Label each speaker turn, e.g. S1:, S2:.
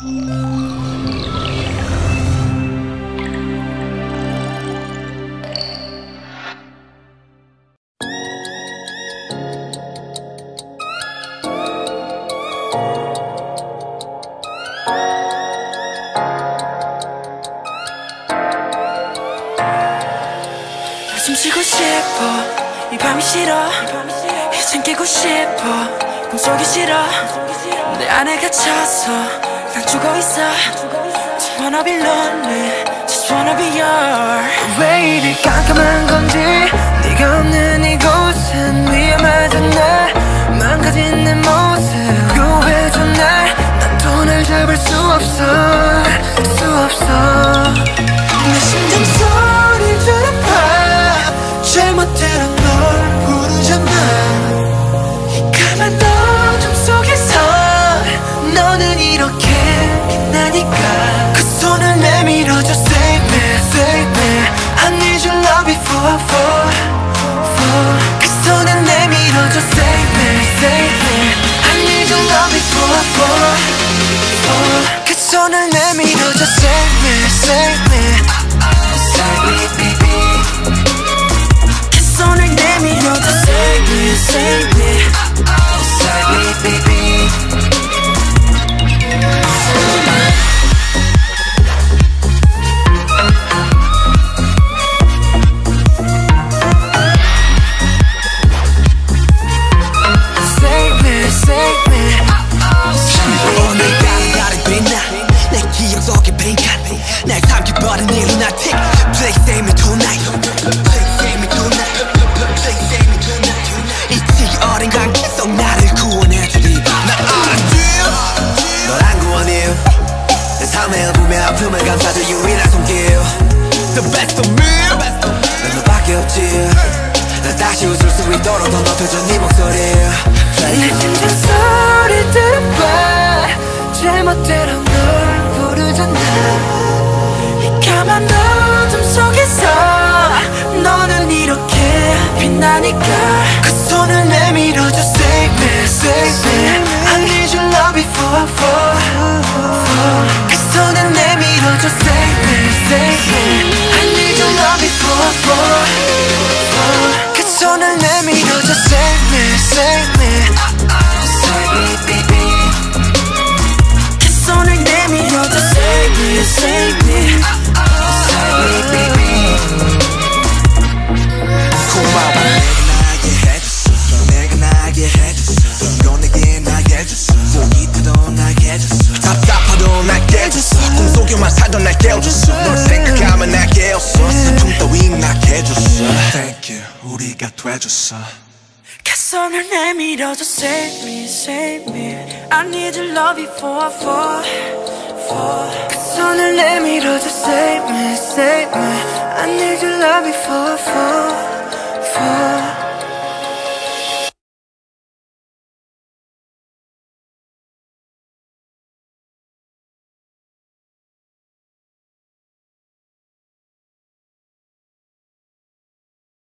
S1: 숨 쉬고 싶어. 이 밤이 싫어. 이젠 깨고 싶어. 꿈속이 싫어. 내 안에 갇혀서 난 죽어 있어. Just wanna be lonely. Just wanna be yours. 왜 이리 깜깜한 건지 네가 없는 이곳은 위험하잖아 망가진 내 모습. 구해줘 날난 돈을 잡을 수 없어. 수 없어 손을
S2: 감싸줄 유일한 손길. The best of me. 난 너밖에 없지. 나 다시 웃을 수 있도록 더 높여줘 네 목소리.
S1: 내 심장 소리 들어봐. 제멋대로 널 부르잖아. 이 까만 어둠 속에서 너는 이렇게 빛나니까 내밀어줘 Save me, save me. Save me, baby 그 손을 내밀어줘 Save me, save me. Save me, baby
S2: 고마워. 꿈속에만 살던 날 깨워줬어 널 생각하면 날 깨웠어 슬픔 따윈 나게 해줬어 Thank you 우리가 돼줬어
S1: 그 손을 내밀어줘 Save me, save me I need your love before I fall, fall 그 손을 내밀어줘 Save me, save me I need your love before I fall, fall